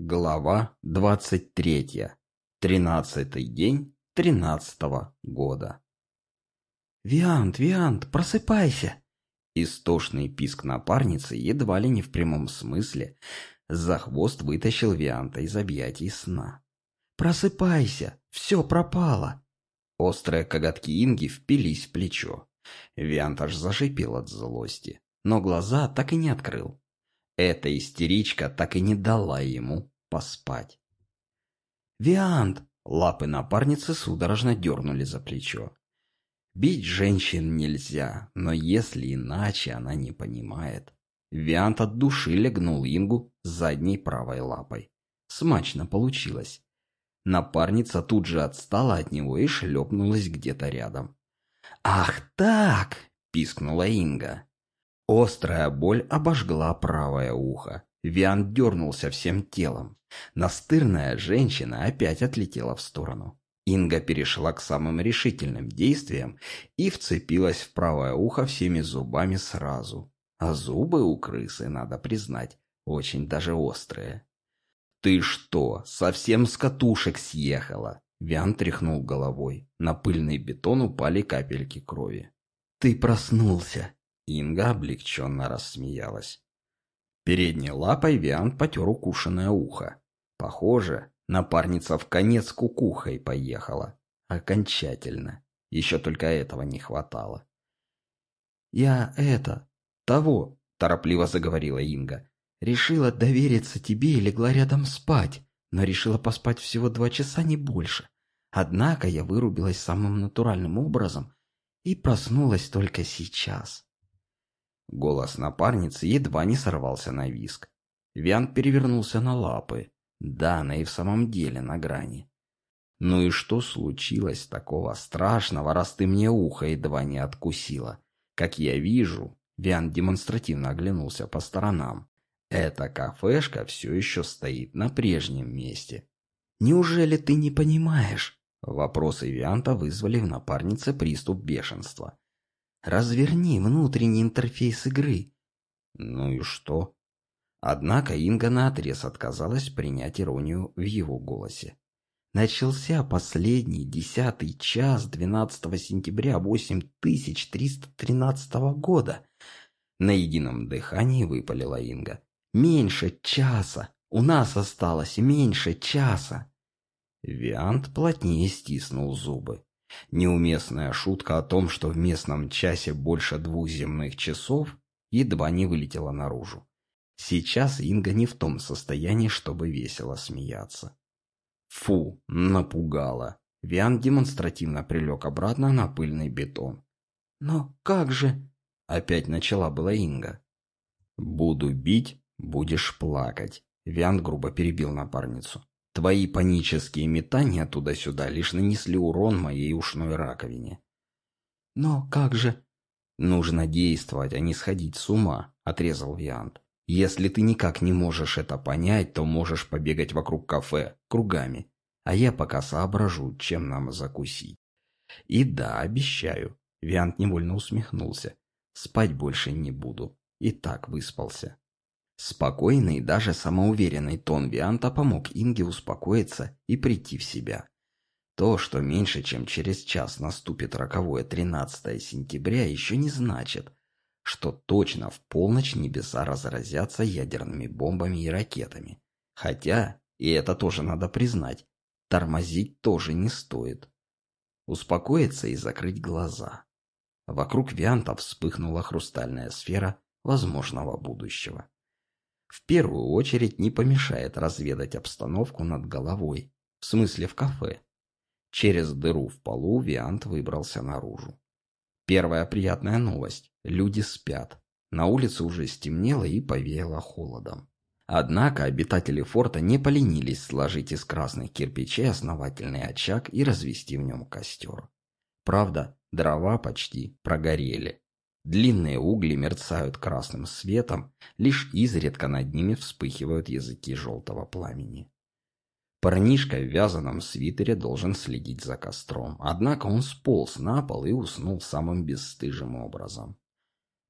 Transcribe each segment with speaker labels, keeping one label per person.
Speaker 1: Глава двадцать третья. Тринадцатый день тринадцатого года.
Speaker 2: «Виант, Виант, просыпайся!»
Speaker 1: Истошный писк напарницы едва ли не в прямом смысле за хвост вытащил Вианта из объятий сна.
Speaker 2: «Просыпайся! Все пропало!»
Speaker 1: Острые коготки Инги впились в плечо. Виант аж зашипел от злости, но глаза так и не открыл. Эта истеричка так и не дала ему поспать.
Speaker 2: «Виант!»
Speaker 1: Лапы напарницы судорожно дернули за плечо. Бить женщин нельзя, но если иначе она не понимает. Виант от души легнул Ингу задней правой лапой. Смачно получилось. Напарница тут же отстала от него и шлепнулась где-то рядом.
Speaker 2: «Ах так!»
Speaker 1: – пискнула Инга. Острая боль обожгла правое ухо. Виан дернулся всем телом. Настырная женщина опять отлетела в сторону. Инга перешла к самым решительным действиям и вцепилась в правое ухо всеми зубами сразу. А зубы у крысы, надо признать, очень даже острые. «Ты что, совсем с катушек съехала?» Виан тряхнул головой. На пыльный бетон упали капельки крови.
Speaker 2: «Ты проснулся!»
Speaker 1: Инга облегченно рассмеялась. Передней лапой Виан потер укушенное ухо. Похоже, напарница в конец кукухой поехала. Окончательно. Еще только этого не хватало.
Speaker 2: «Я это... того...» — торопливо заговорила Инга. «Решила довериться тебе и легла рядом спать, но решила поспать всего два часа, не больше. Однако я вырубилась самым натуральным образом и проснулась только сейчас».
Speaker 1: Голос напарницы едва не сорвался на виск. Виан перевернулся на лапы. Да, она и в самом деле на грани. Ну и что случилось такого страшного, раз ты мне ухо едва не откусила? Как я вижу, Виан демонстративно оглянулся по сторонам. Эта кафешка все еще стоит на прежнем месте.
Speaker 2: Неужели ты не понимаешь?
Speaker 1: Вопросы Вианта вызвали в напарнице приступ бешенства.
Speaker 2: Разверни внутренний интерфейс игры.
Speaker 1: Ну и что? Однако Инга наотрез отказалась принять иронию в его голосе.
Speaker 2: Начался последний, десятый час 12 сентября 8313 года.
Speaker 1: На едином дыхании выпалила Инга.
Speaker 2: Меньше часа. У нас осталось меньше часа.
Speaker 1: Виант плотнее стиснул зубы. Неуместная шутка о том, что в местном часе больше двух земных часов, едва не вылетела наружу. Сейчас Инга не в том состоянии, чтобы весело смеяться. Фу, напугала. Виан демонстративно прилег обратно на пыльный бетон.
Speaker 2: «Но как же...»
Speaker 1: — опять начала была Инга. «Буду бить, будешь плакать», — Виан грубо перебил напарницу. Твои панические метания туда-сюда лишь нанесли урон моей ушной раковине.
Speaker 2: Но как же...
Speaker 1: Нужно действовать, а не сходить с ума, отрезал Виант. Если ты никак не можешь это понять, то можешь побегать вокруг кафе, кругами. А я пока соображу, чем нам закусить. И да, обещаю. Виант невольно усмехнулся. Спать больше не буду. И так выспался. Спокойный, даже самоуверенный тон Вианта помог Инге успокоиться и прийти в себя. То, что меньше чем через час наступит роковое 13 сентября, еще не значит, что точно в полночь небеса разразятся ядерными бомбами и ракетами. Хотя, и это тоже надо признать, тормозить тоже не стоит. Успокоиться и закрыть глаза. Вокруг Вианта вспыхнула хрустальная сфера возможного будущего в первую очередь не помешает разведать обстановку над головой, в смысле в кафе. Через дыру в полу Виант выбрался наружу. Первая приятная новость. Люди спят. На улице уже стемнело и повеяло холодом. Однако обитатели форта не поленились сложить из красных кирпичей основательный очаг и развести в нем костер. Правда, дрова почти прогорели, Длинные угли мерцают красным светом, лишь изредка над ними вспыхивают языки желтого пламени. Парнишка в вязаном свитере должен следить за костром, однако он сполз на пол и уснул самым бесстыжим образом.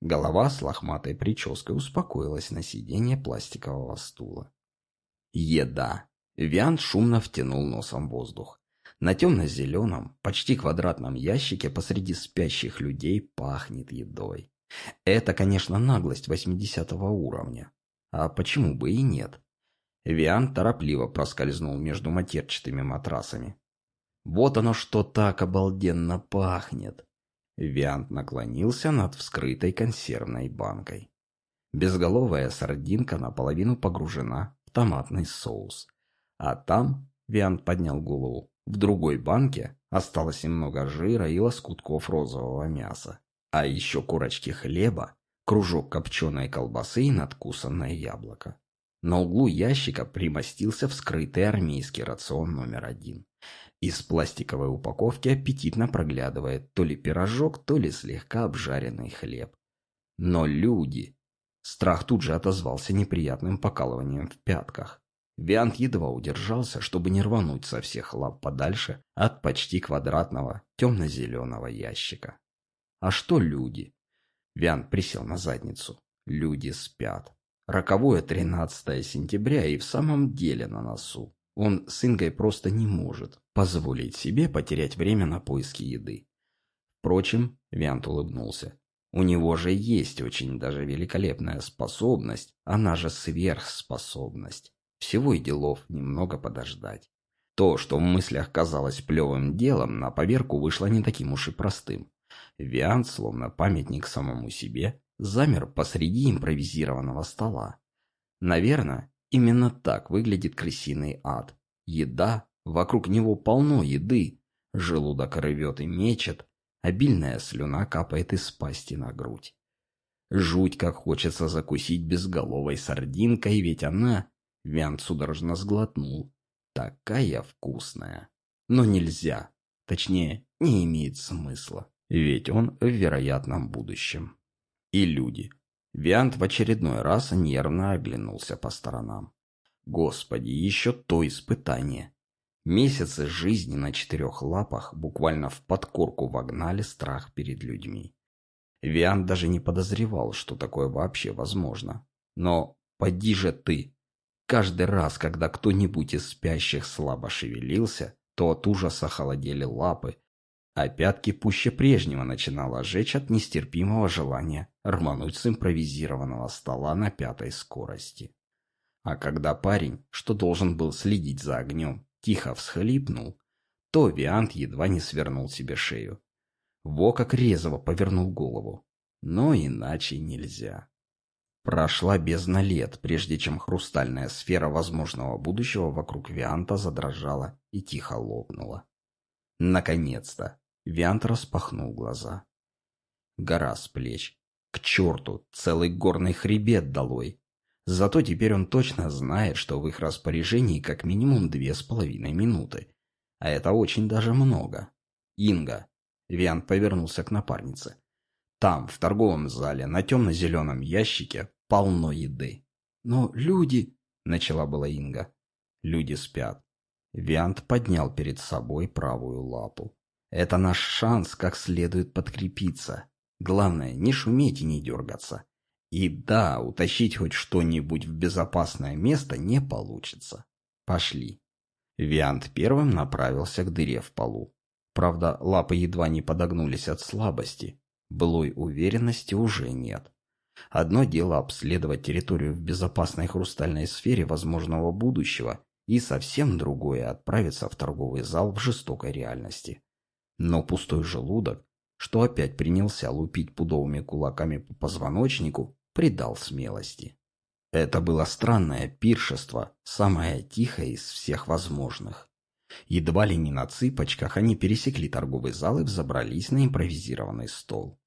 Speaker 1: Голова с лохматой прической успокоилась на сиденье пластикового стула. Еда. Виант шумно втянул носом воздух. На темно-зеленом, почти квадратном ящике посреди спящих людей пахнет едой. Это, конечно, наглость 80 уровня. А почему бы и нет? Виан торопливо проскользнул между матерчатыми матрасами. Вот оно что так обалденно пахнет. Виант наклонился над вскрытой консервной банкой. Безголовая сардинка наполовину погружена в томатный соус. А там, Виант поднял голову, в другой банке осталось немного жира и лоскутков розового мяса. А еще курочки хлеба, кружок копченой колбасы и надкусанное яблоко. На углу ящика примостился вскрытый армейский рацион номер один. Из пластиковой упаковки аппетитно проглядывает то ли пирожок, то ли слегка обжаренный хлеб. Но люди... Страх тут же отозвался неприятным покалыванием в пятках. Виант едва удержался, чтобы не рвануть со всех лап подальше от почти квадратного темно-зеленого ящика. А что люди? Виант присел на задницу. Люди спят. Роковое 13 сентября и в самом деле на носу. Он с Ингой просто не может позволить себе потерять время на поиски еды. Впрочем, Виант улыбнулся. У него же есть очень даже великолепная способность, она же сверхспособность. Всего и делов немного подождать. То, что в мыслях казалось плевым делом, на поверку вышло не таким уж и простым. Виант, словно памятник самому себе, замер посреди импровизированного стола. Наверное, именно так выглядит крысиный ад. Еда, вокруг него полно еды, желудок рвет и мечет, обильная слюна капает из пасти на грудь. Жуть, как хочется закусить безголовой сардинкой, ведь она, Виант судорожно сглотнул, такая вкусная. Но нельзя, точнее, не имеет смысла, ведь он в вероятном будущем и люди. Виант в очередной раз нервно оглянулся по сторонам. Господи, еще то испытание. Месяцы жизни на четырех лапах буквально в подкорку вогнали страх перед людьми. Виант даже не подозревал, что такое вообще возможно. Но поди же ты. Каждый раз, когда кто-нибудь из спящих слабо шевелился, то от ужаса холодели лапы, а пятки пуще прежнего начинало жечь от нестерпимого желания рвануть с импровизированного стола на пятой скорости. А когда парень, что должен был следить за огнем, тихо всхлипнул, то Виант едва не свернул себе шею. Во как резво повернул голову. Но иначе нельзя. Прошла бездна лет, прежде чем хрустальная сфера возможного будущего вокруг Вианта задрожала и тихо лопнула. Наконец-то! Виант распахнул глаза. Гора с плеч. К черту, целый горный хребет долой. Зато теперь он точно знает, что в их распоряжении как минимум две с половиной минуты. А это очень даже много. Инга. Виант повернулся к напарнице. Там, в торговом зале, на темно-зеленом ящике, полно еды. Но люди... Начала была Инга. Люди спят. Виант поднял перед собой правую лапу. Это наш шанс как следует подкрепиться. Главное, не шуметь и не дергаться. И да, утащить хоть что-нибудь в безопасное место не получится. Пошли. Виант первым направился к дыре в полу. Правда, лапы едва не подогнулись от слабости. Былой уверенности уже нет. Одно дело обследовать территорию в безопасной хрустальной сфере возможного будущего, и совсем другое отправиться в торговый зал в жестокой реальности. Но пустой желудок, что опять принялся лупить пудовыми кулаками по позвоночнику, придал смелости. Это было странное пиршество, самое тихое из всех возможных. Едва ли не на цыпочках они пересекли торговый зал и взобрались на импровизированный стол.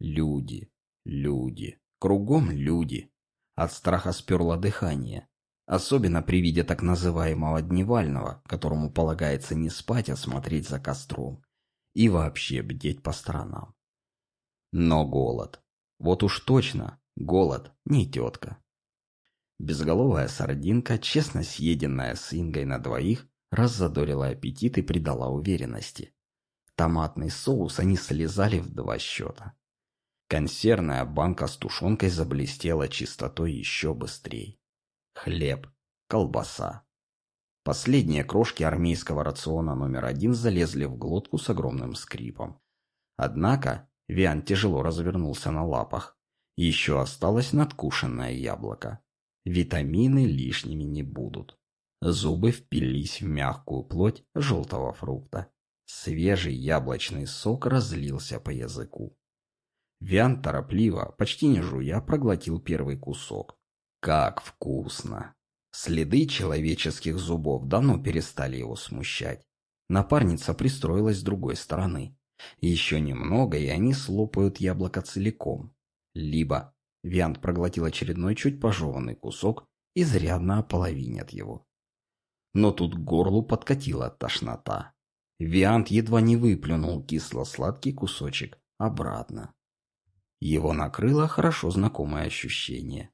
Speaker 1: Люди, люди, кругом люди. От страха сперло дыхание. Особенно при виде так называемого дневального, которому полагается не спать, а смотреть за костром и вообще бдеть по сторонам. Но голод. Вот уж точно, голод не тетка. Безголовая сардинка, честно съеденная с Ингой на двоих, раззадорила аппетит и придала уверенности. Томатный соус они слезали в два счета. Консервная банка с тушенкой заблестела чистотой еще быстрее. Хлеб. колбаса. Последние крошки армейского рациона номер один залезли в глотку с огромным скрипом. Однако Виан тяжело развернулся на лапах. Еще осталось надкушенное яблоко. Витамины лишними не будут. Зубы впились в мягкую плоть желтого фрукта. Свежий яблочный сок разлился по языку. Виан торопливо, почти не жуя, проглотил первый кусок. Как вкусно! Следы человеческих зубов давно перестали его смущать. Напарница пристроилась с другой стороны. Еще немного, и они слопают яблоко целиком. Либо Виант проглотил очередной чуть пожеванный кусок, изрядно ополовинят его. Но тут к горлу подкатила тошнота. Виант едва не выплюнул кисло-сладкий кусочек обратно. Его накрыло хорошо знакомое ощущение.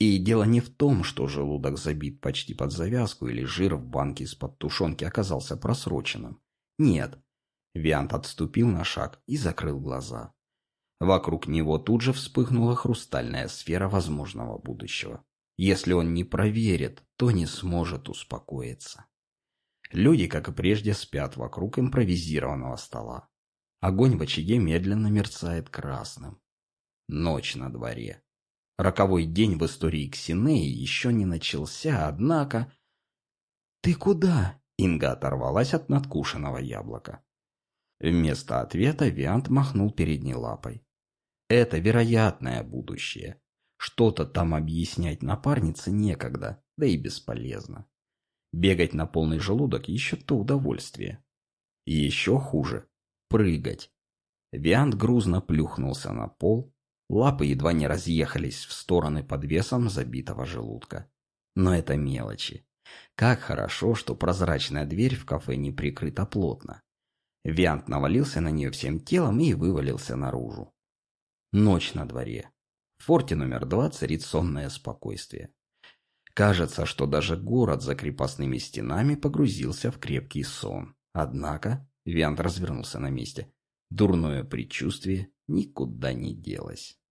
Speaker 1: И дело не в том, что желудок забит почти под завязку или жир в банке из-под тушенки оказался просроченным. Нет. Виант отступил на шаг и закрыл глаза. Вокруг него тут же вспыхнула хрустальная сфера возможного будущего. Если он не проверит, то не сможет успокоиться. Люди, как и прежде, спят вокруг импровизированного стола. Огонь в очаге медленно мерцает красным. Ночь на дворе. Роковой день в истории Ксинеи еще не начался, однако... «Ты куда?» — Инга оторвалась от надкушенного яблока. Вместо ответа Виант махнул передней лапой. «Это вероятное будущее. Что-то там объяснять напарнице некогда, да и бесполезно. Бегать на полный желудок еще то удовольствие. Еще хуже — прыгать. Виант грузно плюхнулся на пол, лапы едва не разъехались в стороны под весом забитого желудка. Но это мелочи. Как хорошо, что прозрачная дверь в кафе не прикрыта плотно. Виант навалился на нее всем телом и вывалился наружу. Ночь на дворе. В форте номер два царит сонное спокойствие. Кажется, что даже город за крепостными стенами погрузился в крепкий сон. Однако Виант развернулся на месте. Дурное предчувствие никуда не делось.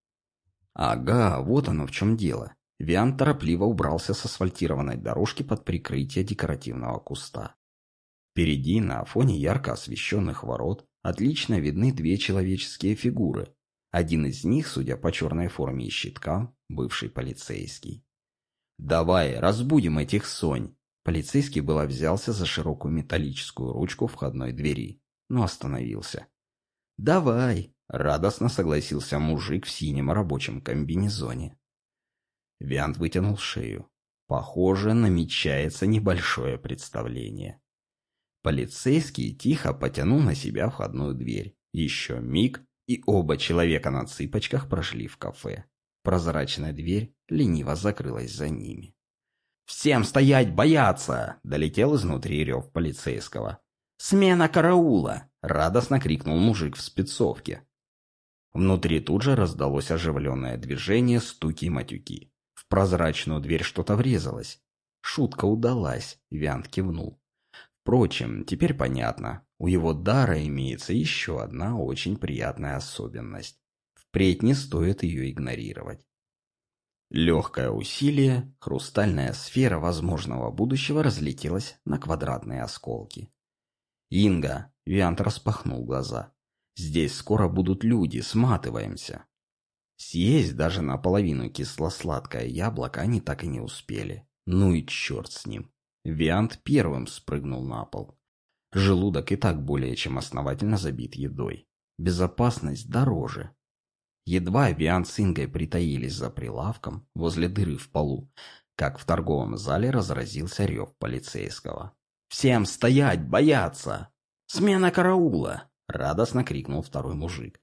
Speaker 1: Ага, вот оно в чем дело. Виант торопливо убрался с асфальтированной дорожки под прикрытие декоративного куста. Впереди, на фоне ярко освещенных ворот, отлично видны две человеческие фигуры. Один из них, судя по черной форме и щиткам, бывший полицейский. «Давай, разбудим этих сонь!» Полицейский было взялся за широкую металлическую ручку входной двери, но остановился. «Давай!» — радостно согласился мужик в синем рабочем комбинезоне. Виант вытянул шею. Похоже, намечается небольшое представление. Полицейский тихо потянул на себя входную дверь. Еще миг, и оба человека на цыпочках прошли в кафе. Прозрачная дверь лениво закрылась за ними. «Всем стоять, бояться!» — долетел изнутри рев полицейского. «Смена караула!» — радостно крикнул мужик в спецовке. Внутри тут же раздалось оживленное движение, стуки и матюки. В прозрачную дверь что-то врезалось. Шутка удалась, Виант кивнул. Впрочем, теперь понятно, у его дара имеется еще одна очень приятная особенность. Впредь не стоит ее игнорировать. Легкое усилие, хрустальная сфера возможного будущего разлетелась на квадратные осколки. «Инга!» — Виант распахнул глаза. «Здесь скоро будут люди, сматываемся!» Съесть даже наполовину кисло-сладкое яблоко они так и не успели. Ну и черт с ним. Виант первым спрыгнул на пол. Желудок и так более чем основательно забит едой. Безопасность дороже. Едва Виан с Ингой притаились за прилавком возле дыры в полу, как в торговом зале разразился рев полицейского. «Всем стоять, бояться! Смена караула!» — радостно крикнул второй мужик.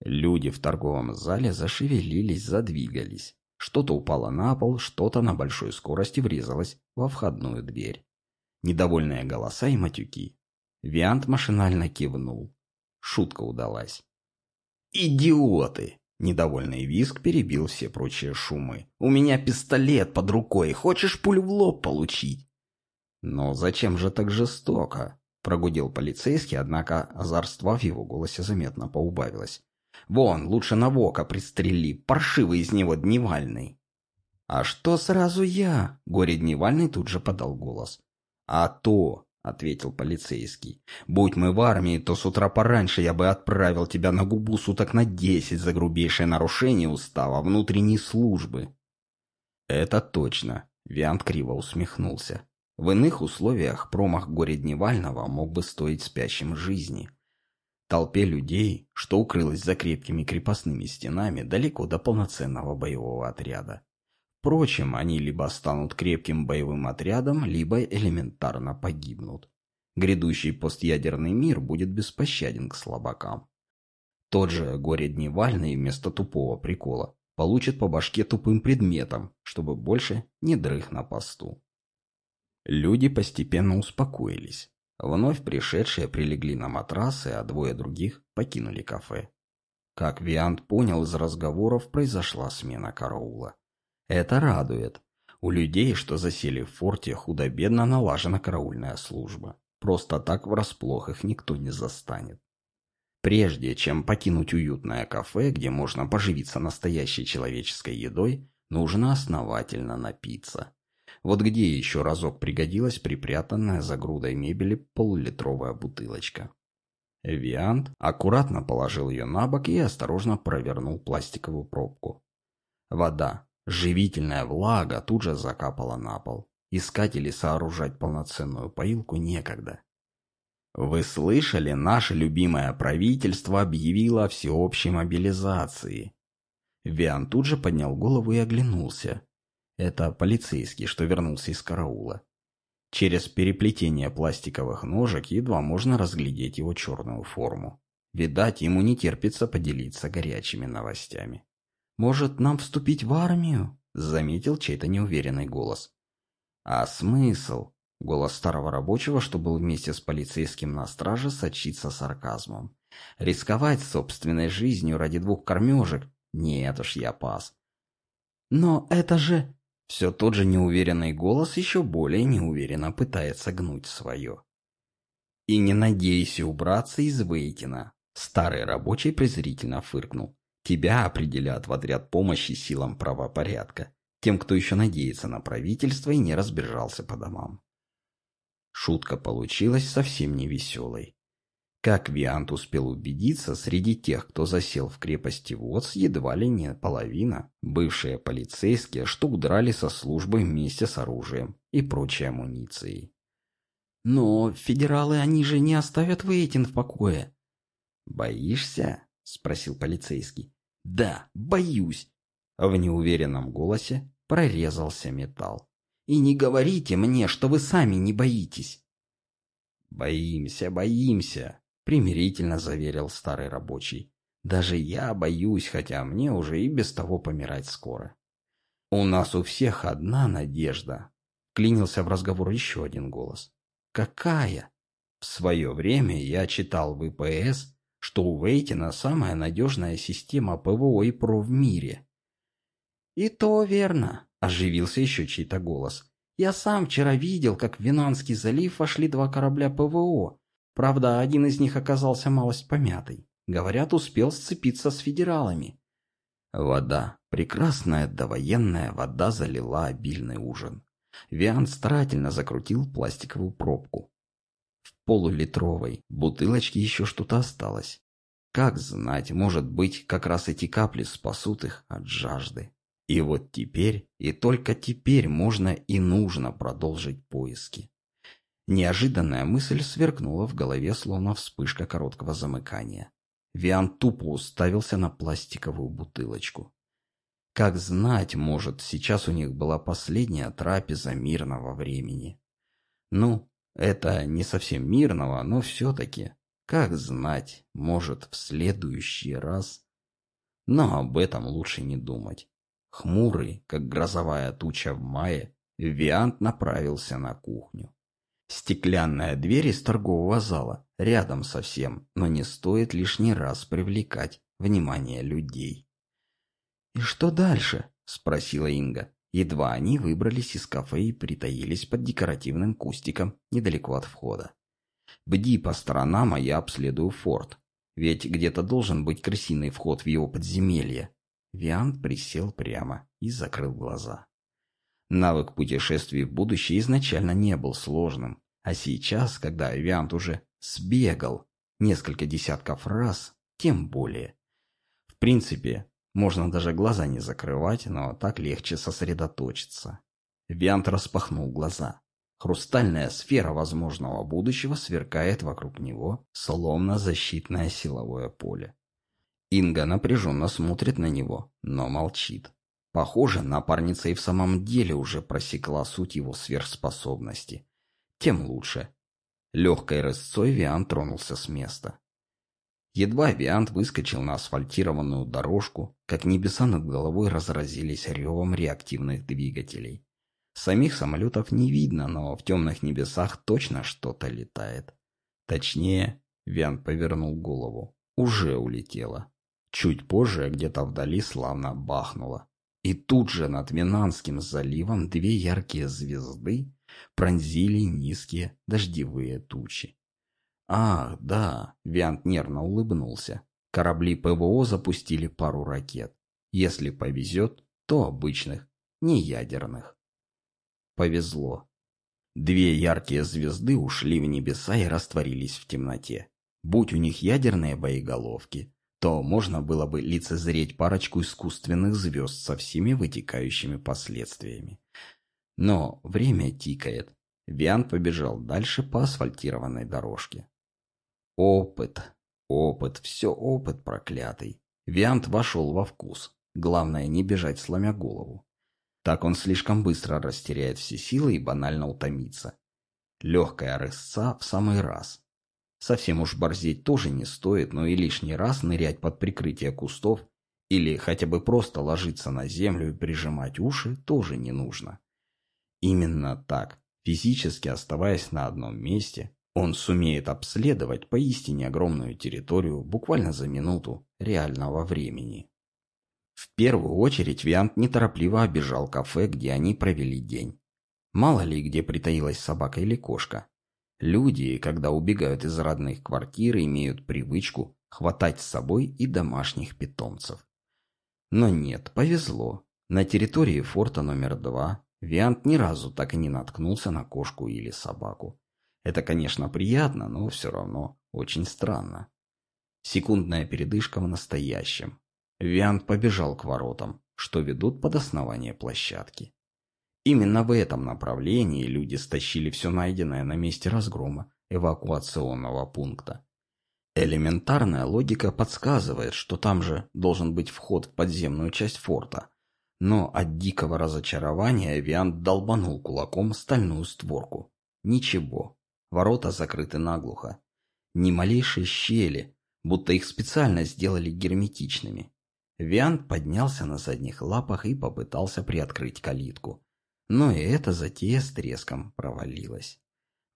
Speaker 1: Люди в торговом зале зашевелились, задвигались. Что-то упало на пол, что-то на большой скорости врезалось во входную дверь. Недовольные голоса и матюки. Виант машинально кивнул. Шутка удалась. «Идиоты!» Недовольный виск перебил все прочие шумы. «У меня пистолет под рукой. Хочешь пулю в лоб получить?» «Но зачем же так жестоко?» Прогудел полицейский, однако озорства в его голосе заметно поубавилось. «Вон, лучше на Вока пристрели, паршивый из него дневальный!» «А что сразу я?» Горе Дневальный тут же подал голос. «А то!» — ответил полицейский. «Будь мы в армии, то с утра пораньше я бы отправил тебя на губу суток на десять за грубейшее нарушение устава внутренней службы». «Это точно», — Виант криво усмехнулся. В иных условиях промах горе Дневального мог бы стоить спящим жизни. Толпе людей, что укрылось за крепкими крепостными стенами, далеко до полноценного боевого отряда. Впрочем, они либо станут крепким боевым отрядом, либо элементарно погибнут. Грядущий постъядерный мир будет беспощаден к слабакам. Тот же горе Дневальный вместо тупого прикола получит по башке тупым предметом, чтобы больше не дрых на посту. Люди постепенно успокоились. Вновь пришедшие прилегли на матрасы, а двое других покинули кафе. Как Виант понял из разговоров, произошла смена караула. Это радует. У людей, что засели в форте, худо-бедно налажена караульная служба. Просто так врасплох их никто не застанет. Прежде чем покинуть уютное кафе, где можно поживиться настоящей человеческой едой, нужно основательно напиться. Вот где еще разок пригодилась припрятанная за грудой мебели полулитровая бутылочка. Виант аккуратно положил ее на бок и осторожно провернул пластиковую пробку. Вода, живительная влага, тут же закапала на пол. Искать или сооружать полноценную поилку некогда. Вы слышали, наше любимое правительство объявило о всеобщей мобилизации. Виан тут же поднял голову и оглянулся. Это полицейский, что вернулся из караула. Через переплетение пластиковых ножек едва можно разглядеть его черную форму. Видать, ему не терпится поделиться горячими новостями. «Может, нам вступить в армию?» — заметил чей-то неуверенный голос. «А смысл?» — голос старого рабочего, что был вместе с полицейским на страже, сочится сарказмом. «Рисковать собственной жизнью ради двух кормежек? Нет уж, я пас». «Но это же...» Все тот же неуверенный голос еще более неуверенно пытается гнуть свое. «И не надейся убраться из Вейтина», — старый рабочий презрительно фыркнул. «Тебя определят в отряд помощи силам правопорядка, тем, кто еще надеется на правительство и не разбежался по домам». Шутка получилась совсем не веселой. Как Виант успел убедиться, среди тех, кто засел в крепости ВОЦ, едва ли не половина. Бывшие полицейские, что удрали со службы вместе с оружием и прочей амуницией. «Но федералы, они же не оставят Вейтин в покое». «Боишься?» — спросил полицейский. «Да, боюсь». В неуверенном голосе прорезался металл. «И не говорите мне, что вы сами не боитесь». «Боимся, боимся», примирительно заверил старый рабочий. Даже я боюсь, хотя мне уже и без того помирать скоро. У нас у всех одна надежда. Клинился в разговор еще один голос. Какая? В свое время я читал в ИПС, что у Вейтина самая надежная система ПВО и ПРО в мире. И то верно, оживился еще чей-то голос. Я сам вчера видел, как в Винанский залив вошли два корабля ПВО, Правда, один из них оказался малость помятый. Говорят, успел сцепиться с федералами. Вода, прекрасная довоенная вода залила обильный ужин. Виан старательно закрутил пластиковую пробку. В полулитровой бутылочке еще что-то осталось. Как знать, может быть, как раз эти капли спасут их от жажды. И вот теперь, и только теперь можно и нужно продолжить поиски. Неожиданная мысль сверкнула в голове, словно вспышка короткого замыкания. Виан тупо уставился на пластиковую бутылочку. Как знать, может, сейчас у них была последняя трапеза мирного времени. Ну, это не совсем мирного, но все-таки. Как знать, может, в следующий раз. Но об этом лучше не думать. Хмурый, как грозовая туча в мае, Виант направился на кухню. Стеклянная дверь из торгового зала, рядом совсем, но не стоит лишний раз привлекать внимание людей. «И что дальше?» – спросила Инга. Едва они выбрались из кафе и притаились под декоративным кустиком недалеко от входа. «Бди по сторонам, а я обследую форт. Ведь где-то должен быть крысиный вход в его подземелье». Виант присел прямо и закрыл глаза. Навык путешествий в будущее изначально не был сложным, а сейчас, когда Авиант уже сбегал несколько десятков раз, тем более. В принципе, можно даже глаза не закрывать, но так легче сосредоточиться. Виант распахнул глаза. Хрустальная сфера возможного будущего сверкает вокруг него, словно защитное силовое поле. Инга напряженно смотрит на него, но молчит. Похоже, напарница и в самом деле уже просекла суть его сверхспособности. Тем лучше. Легкой рысцой Виант тронулся с места. Едва Виант выскочил на асфальтированную дорожку, как небеса над головой разразились ревом реактивных двигателей. Самих самолетов не видно, но в темных небесах точно что-то летает. Точнее, Виант повернул голову. Уже улетело. Чуть позже где-то вдали славно бахнуло. И тут же над Минанским заливом две яркие звезды пронзили низкие дождевые тучи. Ах, да, Виант нервно улыбнулся. Корабли ПВО запустили пару ракет. Если повезет, то обычных, не ядерных. Повезло. Две яркие звезды ушли в небеса и растворились в темноте. Будь у них ядерные боеголовки, то можно было бы лицезреть парочку искусственных звезд со всеми вытекающими последствиями. Но время тикает. Виан побежал дальше по асфальтированной дорожке. Опыт, опыт, все опыт проклятый. Виант вошел во вкус. Главное не бежать сломя голову. Так он слишком быстро растеряет все силы и банально утомится. Легкая рысца в самый раз. Совсем уж борзеть тоже не стоит, но и лишний раз нырять под прикрытие кустов или хотя бы просто ложиться на землю и прижимать уши тоже не нужно. Именно так, физически оставаясь на одном месте, он сумеет обследовать поистине огромную территорию буквально за минуту реального времени. В первую очередь Виант неторопливо обежал кафе, где они провели день. Мало ли где притаилась собака или кошка. Люди, когда убегают из родных квартир, имеют привычку хватать с собой и домашних питомцев. Но нет, повезло. На территории форта номер два Виант ни разу так и не наткнулся на кошку или собаку. Это, конечно, приятно, но все равно очень странно. Секундная передышка в настоящем. Виант побежал к воротам, что ведут под основание площадки. Именно в этом направлении люди стащили все найденное на месте разгрома эвакуационного пункта. Элементарная логика подсказывает, что там же должен быть вход в подземную часть форта. Но от дикого разочарования Виант долбанул кулаком стальную створку. Ничего, Ворота закрыты наглухо. Ни малейшей щели, будто их специально сделали герметичными. Виант поднялся на задних лапах и попытался приоткрыть калитку. Но и эта затея с треском провалилась.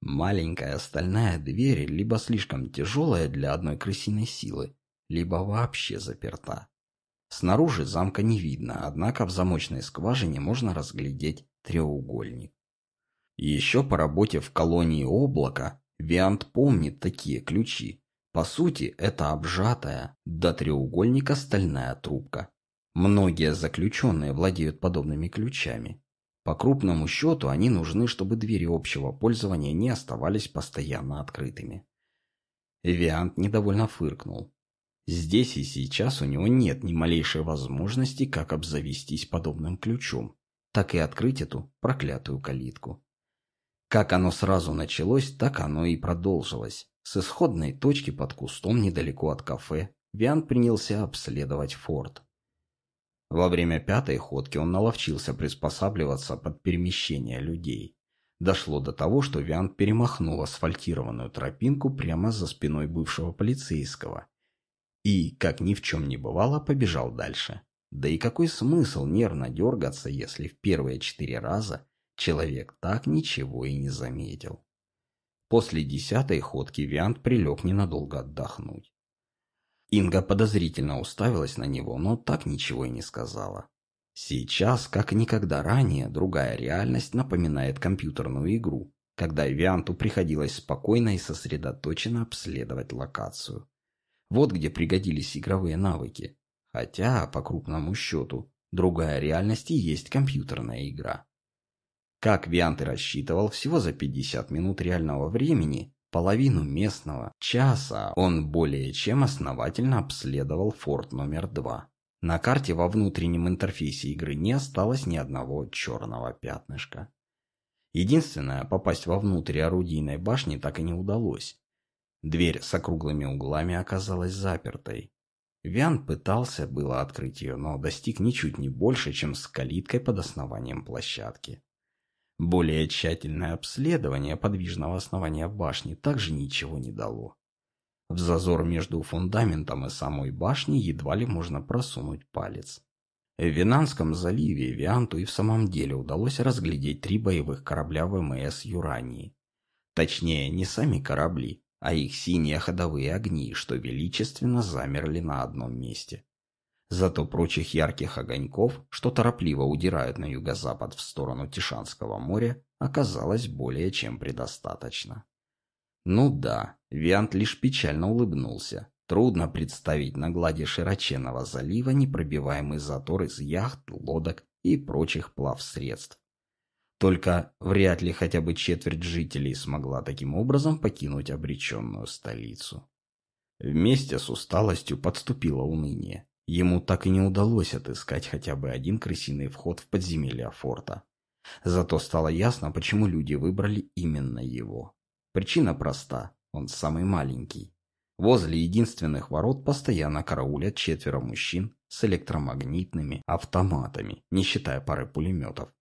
Speaker 1: Маленькая стальная дверь либо слишком тяжелая для одной крысиной силы, либо вообще заперта. Снаружи замка не видно, однако в замочной скважине можно разглядеть треугольник. Еще по работе в колонии облака Виант помнит такие ключи. По сути, это обжатая до треугольника стальная трубка. Многие заключенные владеют подобными ключами. По крупному счету они нужны, чтобы двери общего пользования не оставались постоянно открытыми. Виант недовольно фыркнул. Здесь и сейчас у него нет ни малейшей возможности как обзавестись подобным ключом, так и открыть эту проклятую калитку. Как оно сразу началось, так оно и продолжилось. С исходной точки под кустом недалеко от кафе Виан принялся обследовать форт. Во время пятой ходки он наловчился приспосабливаться под перемещение людей. Дошло до того, что Виан перемахнул асфальтированную тропинку прямо за спиной бывшего полицейского. И, как ни в чем не бывало, побежал дальше. Да и какой смысл нервно дергаться, если в первые четыре раза Человек так ничего и не заметил. После десятой ходки Виант прилег ненадолго отдохнуть. Инга подозрительно уставилась на него, но так ничего и не сказала. Сейчас, как никогда ранее, другая реальность напоминает компьютерную игру, когда Вианту приходилось спокойно и сосредоточенно обследовать локацию. Вот где пригодились игровые навыки. Хотя, по крупному счету, другая реальность и есть компьютерная игра. Как Виант и рассчитывал, всего за 50 минут реального времени, половину местного часа, он более чем основательно обследовал форт номер два. На карте во внутреннем интерфейсе игры не осталось ни одного черного пятнышка. Единственное, попасть вовнутрь орудийной башни так и не удалось. Дверь с округлыми углами оказалась запертой. Виан пытался было открыть ее, но достиг ничуть не больше, чем с калиткой под основанием площадки. Более тщательное обследование подвижного основания башни также ничего не дало. В зазор между фундаментом и самой башней едва ли можно просунуть палец. В Винанском заливе Вианту и в самом деле удалось разглядеть три боевых корабля ВМС Юрании. Точнее, не сами корабли, а их синие ходовые огни, что величественно замерли на одном месте. Зато прочих ярких огоньков, что торопливо удирают на юго-запад в сторону Тишанского моря, оказалось более чем предостаточно. Ну да, Виант лишь печально улыбнулся. Трудно представить на глади широченного залива непробиваемый затор из яхт, лодок и прочих плавсредств. Только вряд ли хотя бы четверть жителей смогла таким образом покинуть обреченную столицу. Вместе с усталостью подступило уныние. Ему так и не удалось отыскать хотя бы один крысиный вход в подземелье форта. Зато стало ясно, почему люди выбрали именно его. Причина проста, он самый маленький. Возле единственных ворот постоянно караулят четверо мужчин с электромагнитными автоматами, не считая пары пулеметов.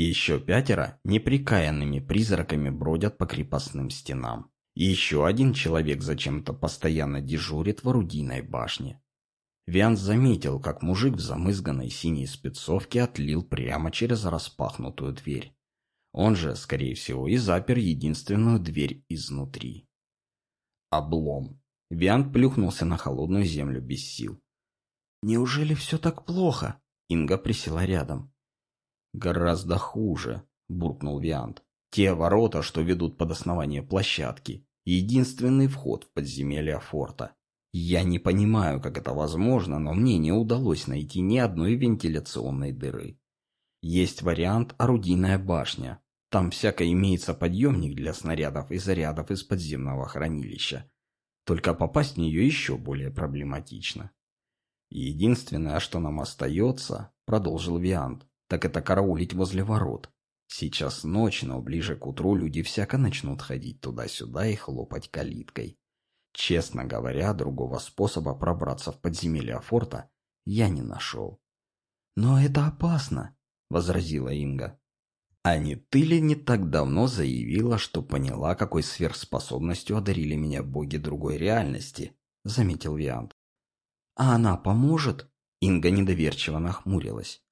Speaker 1: Еще пятеро неприкаянными призраками бродят по крепостным стенам. И еще один человек зачем-то постоянно дежурит в орудийной башне. Вианс заметил, как мужик в замызганной синей спецовке отлил прямо через распахнутую дверь. Он же, скорее всего, и запер единственную дверь изнутри. Облом. Виант плюхнулся на холодную землю без сил. «Неужели все так плохо?» Инга присела рядом. «Гораздо хуже», — буркнул Виант. «Те ворота, что ведут под основание площадки, единственный вход в подземелье форта. Я не понимаю, как это возможно, но мне не удалось найти ни одной вентиляционной дыры. Есть вариант орудийная башня. Там всяко имеется подъемник для снарядов и зарядов из подземного хранилища. Только попасть в нее еще более проблематично. Единственное, что нам остается, продолжил Виант, так это караулить возле ворот. Сейчас ночь, но ближе к утру люди всяко начнут ходить туда-сюда и хлопать калиткой. Честно говоря, другого способа пробраться в подземелье форта я не нашел. «Но это опасно», — возразила Инга. «А не ты ли не так давно заявила, что поняла, какой сверхспособностью одарили меня боги другой реальности?» — заметил Виант. «А она поможет?» — Инга недоверчиво нахмурилась.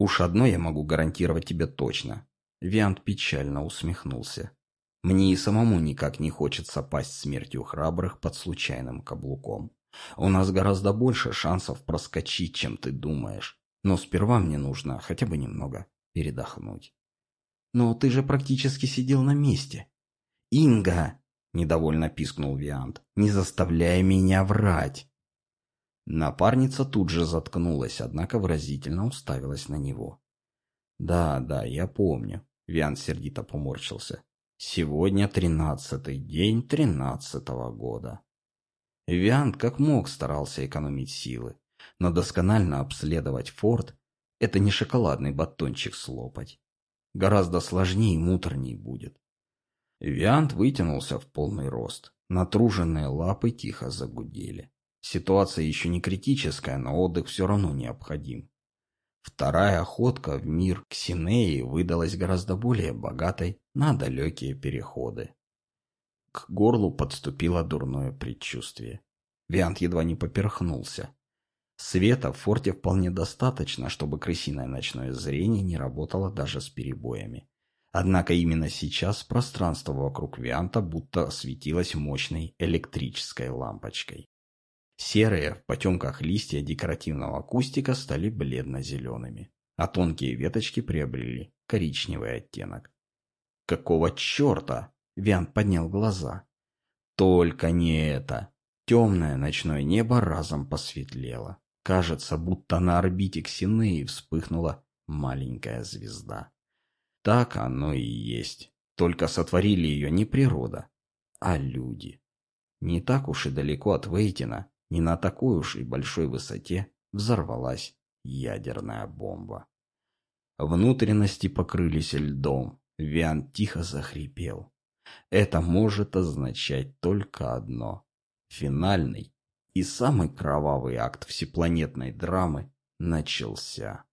Speaker 1: «Уж одно я могу гарантировать тебе точно». Виант печально усмехнулся. Мне и самому никак не хочется пасть смертью храбрых под случайным каблуком. У нас гораздо больше шансов проскочить, чем ты думаешь. Но сперва мне нужно хотя бы немного передохнуть. Но ты же практически сидел на месте. Инга! Недовольно пискнул Виант. Не заставляй меня врать. Напарница тут же заткнулась, однако выразительно уставилась на него. «Да, да, я помню», — Виант сердито поморщился. Сегодня тринадцатый день тринадцатого года. Виант как мог старался экономить силы, но досконально обследовать форт – это не шоколадный батончик слопать. Гораздо сложнее и муторней будет. Виант вытянулся в полный рост. Натруженные лапы тихо загудели. Ситуация еще не критическая, но отдых все равно необходим. Вторая охотка в мир Ксинеи выдалась гораздо более богатой на далекие переходы. К горлу подступило дурное предчувствие. Виант едва не поперхнулся. Света в форте вполне достаточно, чтобы крысиное ночное зрение не работало даже с перебоями. Однако именно сейчас пространство вокруг Вианта будто осветилось мощной электрической лампочкой. Серые в потемках листья декоративного кустика стали бледно-зелеными, а тонкие веточки приобрели коричневый оттенок. «Какого черта?» — Виан поднял глаза. «Только не это!» Темное ночное небо разом посветлело. Кажется, будто на орбите Ксинеи вспыхнула маленькая звезда. Так оно и есть. Только сотворили ее не природа, а люди. Не так уж и далеко от Вейтина, не на такой уж и большой высоте взорвалась ядерная бомба. Внутренности покрылись льдом. Виан тихо захрипел. Это может означать только одно. Финальный и самый кровавый акт всепланетной драмы начался.